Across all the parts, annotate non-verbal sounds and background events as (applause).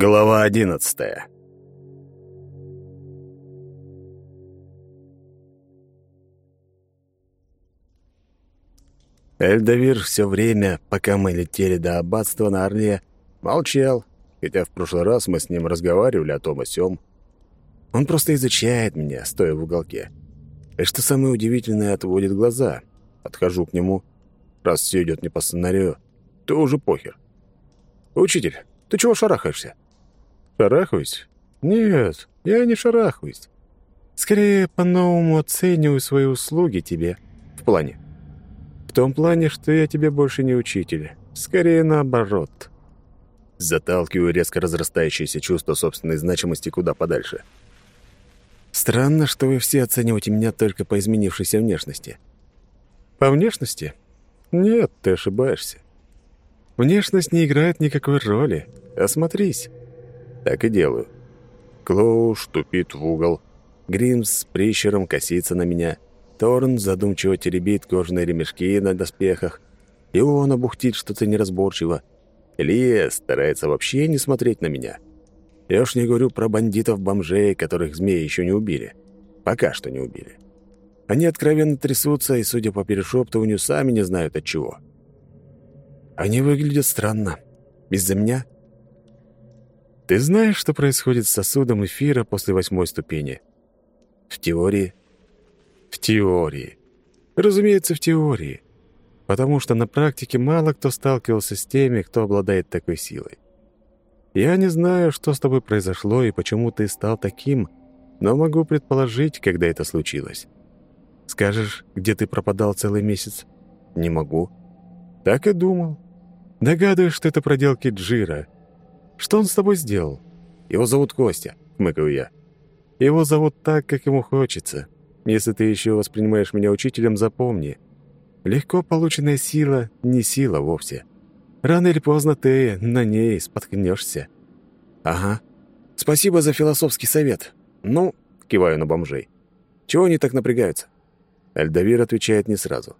Глава одиннадцатая. Эльдовир все время, пока мы летели до аббатства на Орле, молчал, хотя в прошлый раз мы с ним разговаривали о том о сём. Он просто изучает меня, стоя в уголке. И что самое удивительное, отводит глаза. Подхожу к нему. Раз все идет не по сценарию, то уже похер. «Учитель, ты чего шарахаешься?» «Шарахаюсь? Нет, я не шарахаюсь. Скорее, по-новому оцениваю свои услуги тебе. В плане?» В том плане, что я тебе больше не учитель. Скорее наоборот. Заталкиваю резко разрастающееся чувство собственной значимости куда подальше. Странно, что вы все оцениваете меня только по изменившейся внешности. По внешности? Нет, ты ошибаешься. Внешность не играет никакой роли. Осмотрись. Так и делаю. Клоуш тупит в угол. Гримс с прищером косится на меня — Торн задумчиво теребит кожаные ремешки на доспехах. И он обухтит что-то неразборчиво. Лия старается вообще не смотреть на меня. Я уж не говорю про бандитов-бомжей, которых змеи еще не убили. Пока что не убили. Они откровенно трясутся и, судя по перешептыванию, сами не знают от чего. Они выглядят странно. Из-за меня? Ты знаешь, что происходит с сосудом эфира после восьмой ступени? В теории в теории. Разумеется, в теории. Потому что на практике мало кто сталкивался с теми, кто обладает такой силой. Я не знаю, что с тобой произошло и почему ты стал таким, но могу предположить, когда это случилось. Скажешь, где ты пропадал целый месяц? Не могу. Так и думал. Догадываюсь, что это проделки Джира. Что он с тобой сделал? Его зовут Костя, хмыкаю я. Его зовут так, как ему хочется. Если ты еще воспринимаешь меня учителем, запомни. Легко полученная сила — не сила вовсе. Рано или поздно ты на ней споткнешься. Ага. Спасибо за философский совет. Ну, киваю на бомжей. Чего они так напрягаются? Альдавир отвечает не сразу.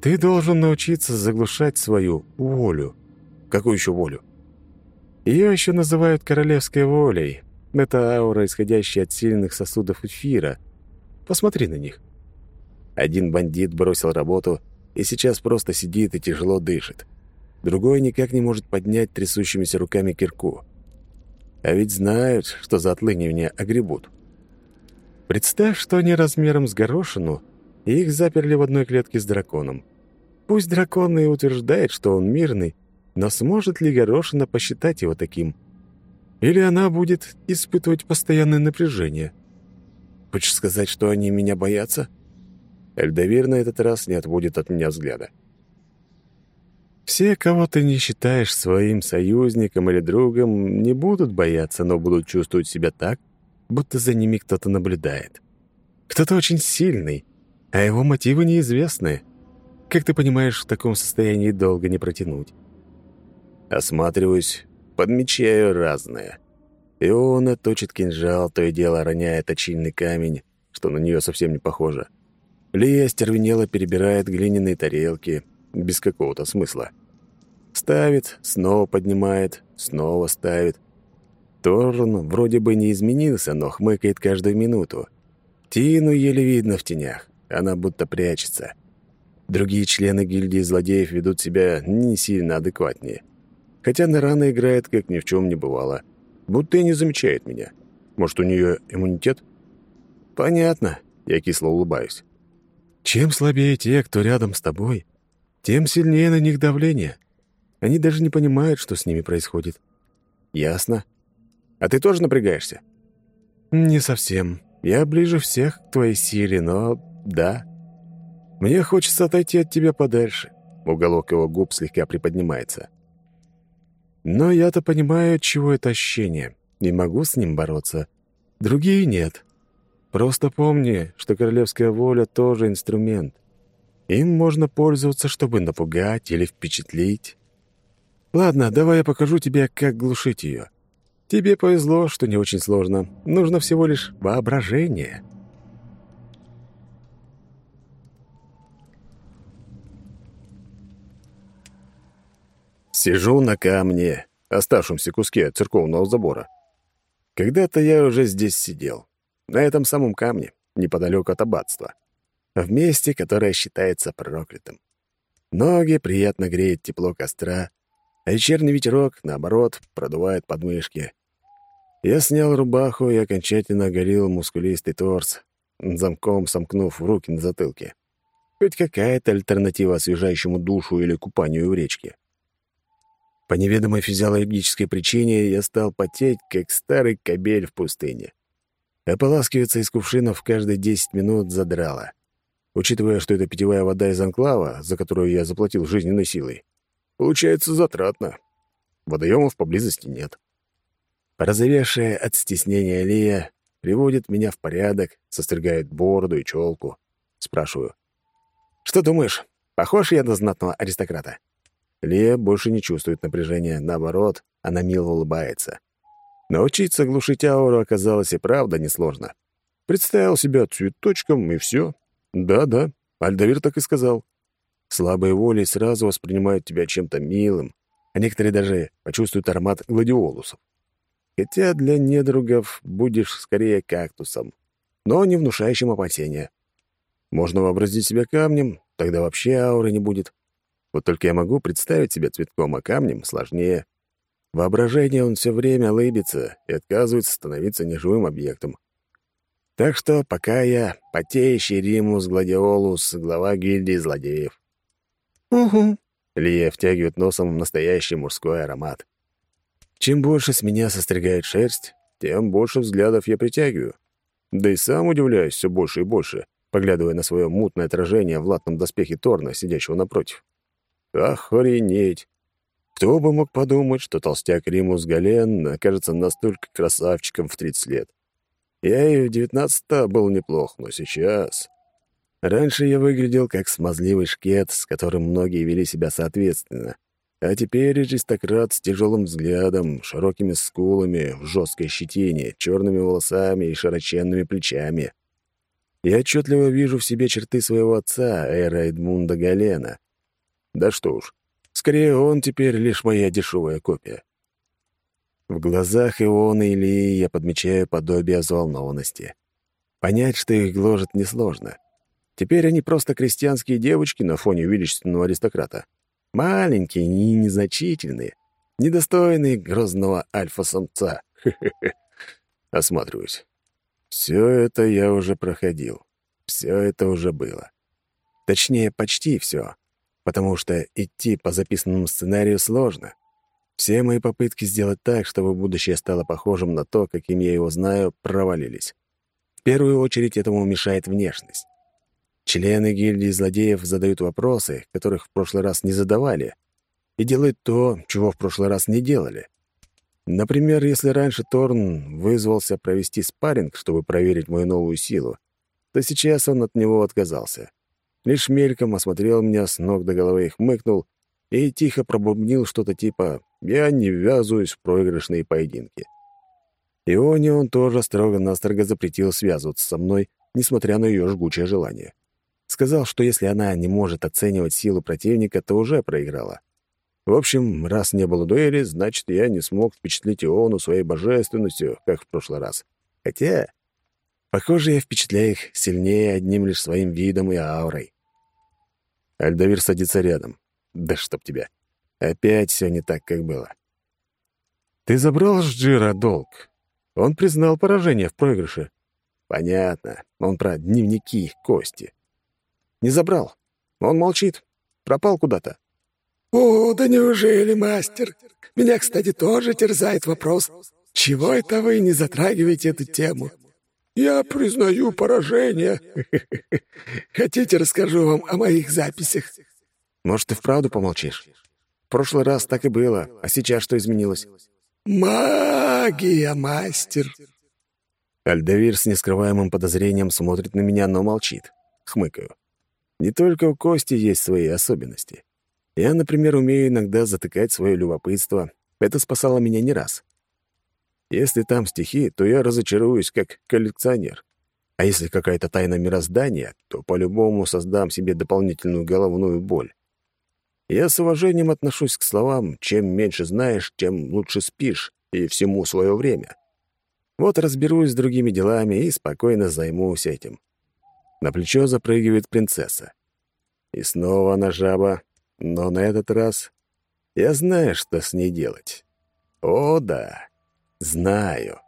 Ты должен научиться заглушать свою волю. Какую еще волю? Ее еще называют королевской волей. Это аура, исходящая от сильных сосудов эфира, Посмотри на них. Один бандит бросил работу и сейчас просто сидит и тяжело дышит. Другой никак не может поднять трясущимися руками кирку. А ведь знают, что за отлынивание огребут. Представь, что они размером с горошину, и их заперли в одной клетке с драконом. Пусть дракон и утверждает, что он мирный, но сможет ли горошина посчитать его таким? Или она будет испытывать постоянное напряжение – Хочешь сказать, что они меня боятся? Эльдовир на этот раз не отводит от меня взгляда. Все, кого ты не считаешь своим союзником или другом, не будут бояться, но будут чувствовать себя так, будто за ними кто-то наблюдает. Кто-то очень сильный, а его мотивы неизвестны. Как ты понимаешь, в таком состоянии долго не протянуть. Осматриваюсь, подмечаю разное — Иона точит кинжал, то и дело роняет точильный камень, что на нее совсем не похоже. Лия стервенело перебирает глиняные тарелки, без какого-то смысла. Ставит, снова поднимает, снова ставит. Торн вроде бы не изменился, но хмыкает каждую минуту. Тину еле видно в тенях, она будто прячется. Другие члены гильдии злодеев ведут себя не сильно адекватнее. Хотя Нарана играет, как ни в чем не бывало — будто и не замечает меня. Может, у нее иммунитет? Понятно, я кисло улыбаюсь. Чем слабее те, кто рядом с тобой, тем сильнее на них давление. Они даже не понимают, что с ними происходит. Ясно. А ты тоже напрягаешься? Не совсем. Я ближе всех к твоей силе, но да. Мне хочется отойти от тебя подальше. Уголок его губ слегка приподнимается. Но я-то понимаю, чего это ощущение, и могу с ним бороться. Другие нет. Просто помни, что королевская воля тоже инструмент. Им можно пользоваться, чтобы напугать или впечатлить. Ладно, давай я покажу тебе, как глушить ее. Тебе повезло, что не очень сложно. Нужно всего лишь воображение. Сижу на камне, оставшемся куске церковного забора. Когда-то я уже здесь сидел, на этом самом камне, неподалеку от аббатства, в месте, которое считается проклятым. Ноги приятно греет тепло костра, а вечерний ветерок, наоборот, продувает подмышки. Я снял рубаху и окончательно оголил мускулистый торс, замком сомкнув руки на затылке. Хоть какая-то альтернатива освежающему душу или купанию в речке. По неведомой физиологической причине я стал потеть, как старый кобель в пустыне. Ополаскиваться из кувшинов каждые десять минут задрало. Учитывая, что это питьевая вода из анклава, за которую я заплатил жизненной силой, получается затратно. Водоемов поблизости нет. Разовевшая от стеснения Лия приводит меня в порядок, состригает бороду и челку. Спрашиваю. «Что думаешь, похож я на знатного аристократа?» Лия больше не чувствует напряжения, наоборот, она мило улыбается. Научиться глушить ауру оказалось и правда несложно. Представил себя цветочком, и все. Да-да, Альдавир так и сказал. Слабые воли сразу воспринимают тебя чем-то милым, а некоторые даже почувствуют аромат гладиолусов. Хотя для недругов будешь скорее кактусом, но не внушающим опасения. Можно вообразить себя камнем, тогда вообще ауры не будет. Вот только я могу представить себя цветком, а камнем сложнее. Воображение он все время лыбится и отказывается становиться неживым объектом. Так что пока я потеющий Римус Гладиолус, глава гильдии злодеев. «Угу», — Лия втягивает носом настоящий мужской аромат. Чем больше с меня состригает шерсть, тем больше взглядов я притягиваю. Да и сам удивляюсь все больше и больше, поглядывая на свое мутное отражение в латном доспехе Торна, сидящего напротив. Охренеть! Кто бы мог подумать, что толстяк Римус Гален окажется настолько красавчиком в 30 лет. Я и в 19 был неплох, но сейчас... Раньше я выглядел как смазливый шкет, с которым многие вели себя соответственно. А теперь аристократ с тяжелым взглядом, широкими скулами, в жесткой щетине, черными волосами и широченными плечами. Я отчетливо вижу в себе черты своего отца, Эра Эдмунда Галена, да что уж, скорее он теперь лишь моя дешевая копия. В глазах Ионы и Ильи я подмечаю подобие взволнованности. Понять, что их гложет, несложно. Теперь они просто крестьянские девочки на фоне величественного аристократа. Маленькие и незначительные, недостойные грозного альфа-самца. (laughs) Осматриваюсь. Все это я уже проходил. Все это уже было. Точнее, почти все потому что идти по записанному сценарию сложно. Все мои попытки сделать так, чтобы будущее стало похожим на то, каким я его знаю, провалились. В первую очередь этому мешает внешность. Члены гильдии злодеев задают вопросы, которых в прошлый раз не задавали, и делают то, чего в прошлый раз не делали. Например, если раньше Торн вызвался провести спарринг, чтобы проверить мою новую силу, то сейчас он от него отказался лишь мельком осмотрел меня с ног до головы и хмыкнул, и тихо пробубнил что-то типа «Я не ввязываюсь в проигрышные поединки». Ионе он тоже строго-настрого запретил связываться со мной, несмотря на ее жгучее желание. Сказал, что если она не может оценивать силу противника, то уже проиграла. В общем, раз не было дуэли, значит, я не смог впечатлить Иону своей божественностью, как в прошлый раз. Хотя, похоже, я впечатляю их сильнее одним лишь своим видом и аурой. Альдавир садится рядом. Да чтоб тебя. Опять все не так, как было. Ты забрал с Джира долг. Он признал поражение в проигрыше. Понятно. Он про дневники Кости. Не забрал. Он молчит. Пропал куда-то. «О, да неужели, мастер? Меня, кстати, тоже терзает вопрос. Чего это вы не затрагиваете эту тему? Я признаю поражение. Хотите, расскажу вам о моих записях? Может, ты вправду помолчишь? В прошлый раз так и было, а сейчас что изменилось? Магия, мастер. Альдавир с нескрываемым подозрением смотрит на меня, но молчит. Хмыкаю. Не только у Кости есть свои особенности. Я, например, умею иногда затыкать свое любопытство. Это спасало меня не раз. Если там стихи, то я разочаруюсь как коллекционер. А если какая-то тайна мироздания, то по-любому создам себе дополнительную головную боль. Я с уважением отношусь к словам «чем меньше знаешь, тем лучше спишь» и всему свое время. Вот разберусь с другими делами и спокойно займусь этим. На плечо запрыгивает принцесса. И снова она жаба, но на этот раз я знаю, что с ней делать. О, да, знаю.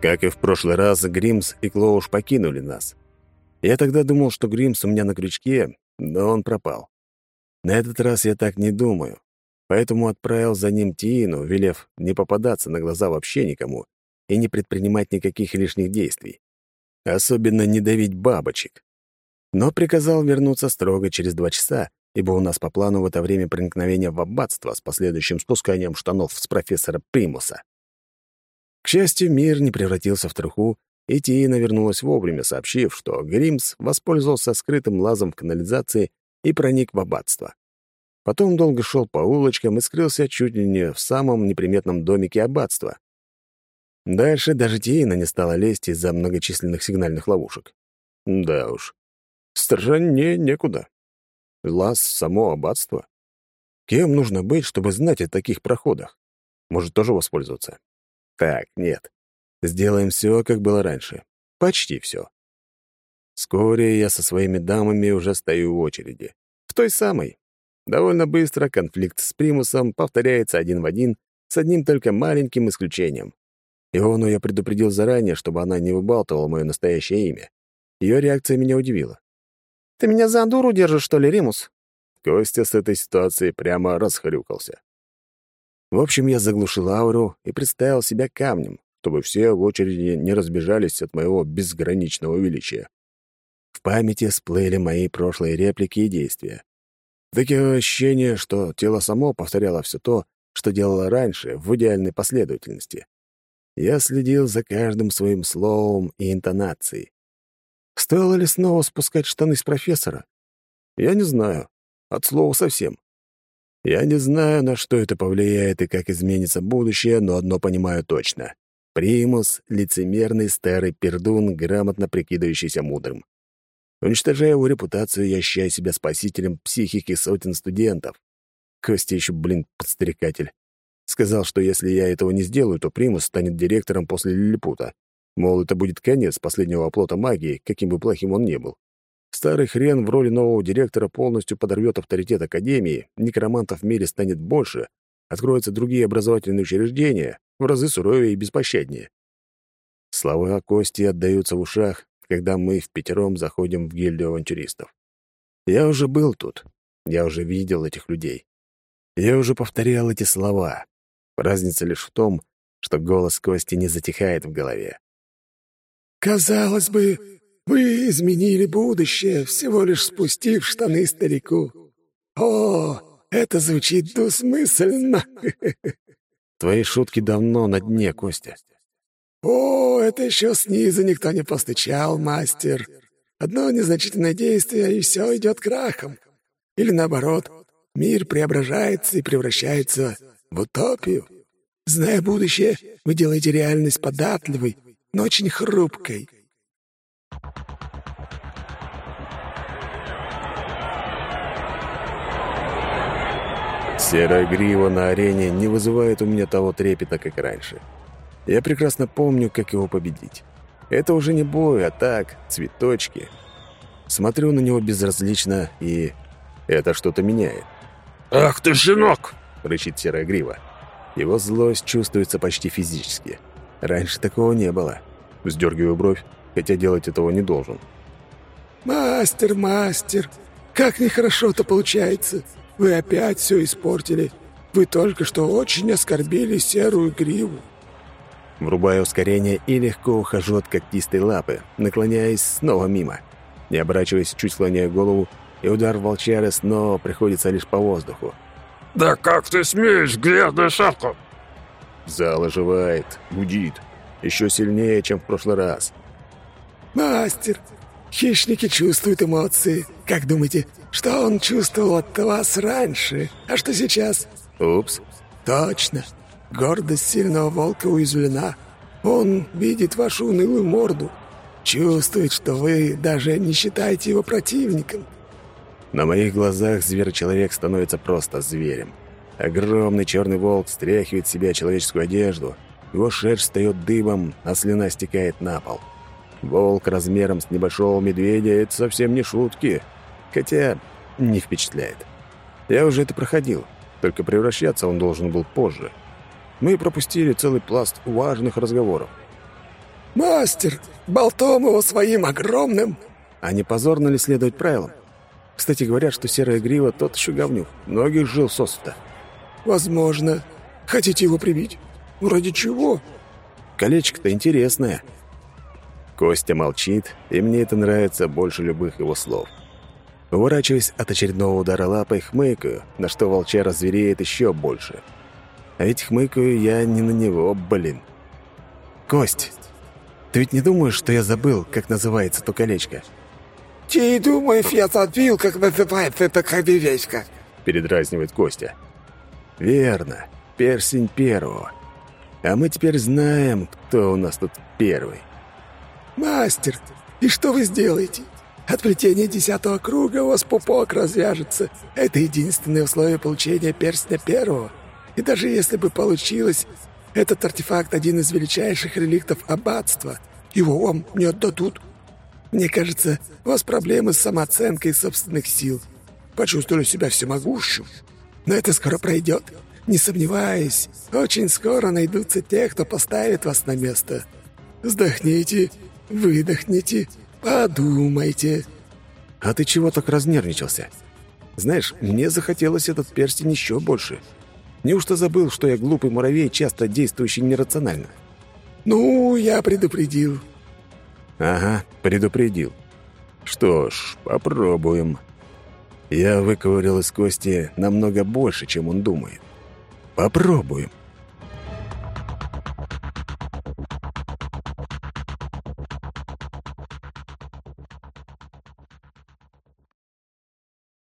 Как и в прошлый раз, Гримс и Клоуш покинули нас. Я тогда думал, что Гримс у меня на крючке, но он пропал. На этот раз я так не думаю, поэтому отправил за ним Тиину, велев не попадаться на глаза вообще никому и не предпринимать никаких лишних действий. Особенно не давить бабочек. Но приказал вернуться строго через два часа, ибо у нас по плану в это время проникновение в аббатство с последующим спусканием штанов с профессора Примуса. К счастью, мир не превратился в труху, и Тиина вернулась вовремя, сообщив, что Гримс воспользовался скрытым лазом в канализации и проник в аббатство. Потом долго шел по улочкам и скрылся чуть ли не в самом неприметном домике аббатства. Дальше даже Тиина не стала лезть из-за многочисленных сигнальных ловушек. Да уж, стражане некуда. Лаз — само аббатство. Кем нужно быть, чтобы знать о таких проходах? Может, тоже воспользоваться? Так, нет. Сделаем все, как было раньше. Почти все. Вскоре я со своими дамами уже стою в очереди. В той самой. Довольно быстро конфликт с примусом повторяется один в один, с одним только маленьким исключением. Иону я предупредил заранее, чтобы она не выбалтывала мое настоящее имя. Ее реакция меня удивила. «Ты меня за дуру держишь, что ли, Римус?» Костя с этой ситуацией прямо расхрюкался. В общем, я заглушил ауру и представил себя камнем, чтобы все в очереди не разбежались от моего безграничного величия. В памяти всплыли мои прошлые реплики и действия. Такое ощущение, что тело само повторяло все то, что делало раньше, в идеальной последовательности. Я следил за каждым своим словом и интонацией. Стоило ли снова спускать штаны с профессора? Я не знаю. От слова совсем. Я не знаю, на что это повлияет и как изменится будущее, но одно понимаю точно. Примус — лицемерный старый пердун, грамотно прикидывающийся мудрым. Уничтожая его репутацию, я ощущаю себя спасителем психики сотен студентов. Костя еще, блин, подстрекатель. Сказал, что если я этого не сделаю, то Примус станет директором после Лилипута. Мол, это будет конец последнего оплота магии, каким бы плохим он ни был. Старый хрен в роли нового директора полностью подорвет авторитет Академии, некромантов в мире станет больше, откроются другие образовательные учреждения, в разы суровее и беспощаднее. Слова Кости отдаются в ушах, когда мы в пятером заходим в гильдию авантюристов. Я уже был тут, я уже видел этих людей. Я уже повторял эти слова. Разница лишь в том, что голос Кости не затихает в голове. «Казалось бы, вы изменили будущее, всего лишь спустив штаны старику. О, это звучит двусмысленно. (laughs) Твои шутки давно на дне, Костя. О, это еще снизу никто не постучал, мастер. Одно незначительное действие, и все идет крахом. Или наоборот, мир преображается и превращается в утопию. Зная будущее, вы делаете реальность податливой, но очень хрупкой. Серая грива на арене не вызывает у меня того трепета, как раньше. Я прекрасно помню, как его победить. Это уже не бой, а так, цветочки. Смотрю на него безразлично, и это что-то меняет. «Ах ты, щенок!» — рычит серая грива. Его злость чувствуется почти физически. Раньше такого не было. Вздергиваю бровь, хотя делать этого не должен. «Мастер, мастер, как нехорошо-то получается!» Вы опять все испортили. Вы только что очень оскорбили серую гриву». Врубаю ускорение и легко ухожу от когтистой лапы, наклоняясь снова мимо. Не оборачиваясь, чуть склоняю голову, и удар волчары снова приходится лишь по воздуху. «Да как ты смеешь, грязная шапка?» Зал оживает, гудит. Еще сильнее, чем в прошлый раз. «Мастер, хищники чувствуют эмоции. Как думаете, что он чувствовал от вас раньше, а что сейчас?» «Упс». «Точно. Гордость сильного волка уязвлена. Он видит вашу унылую морду. Чувствует, что вы даже не считаете его противником. На моих глазах зверь-человек становится просто зверем. Огромный черный волк стряхивает с себя человеческую одежду. Его шерсть встает дыбом, а слюна стекает на пол. Волк размером с небольшого медведя — это совсем не шутки. Хотя не впечатляет. Я уже это проходил, только превращаться он должен был позже. Мы пропустили целый пласт важных разговоров. «Мастер, болтом его своим огромным!» А не позорно ли следовать правилам? Кстати, говорят, что серая грива тот еще говнюк. Многих жил сосута. «Возможно. Хотите его прибить? Ради чего?» Колечко-то интересное. Костя молчит, и мне это нравится больше любых его слов. Уворачиваясь от очередного удара лапой, хмыкаю, на что волчара звереет еще больше. А ведь хмыкаю я не на него, блин. «Кость, ты ведь не думаешь, что я забыл, как называется то колечко?» «Ты думаешь, я забил, как называется эта колечко?» передразнивает Костя. «Верно, персень первого. А мы теперь знаем, кто у нас тут первый». «Мастер, и что вы сделаете? От плетения десятого круга у вас пупок развяжется. Это единственное условие получения перстня первого. И даже если бы получилось, этот артефакт — один из величайших реликтов аббатства. Его вам не отдадут. Мне кажется, у вас проблемы с самооценкой собственных сил. Почувствовали себя всемогущим. Но это скоро пройдет. Не сомневаюсь, очень скоро найдутся те, кто поставит вас на место. Вздохните, выдохните, подумайте. А ты чего так разнервничался? Знаешь, мне захотелось этот перстень еще больше. Неужто забыл, что я глупый муравей, часто действующий нерационально? Ну, я предупредил. Ага, предупредил. Что ж, попробуем. Я выковырял из кости намного больше, чем он думает. Попробуем.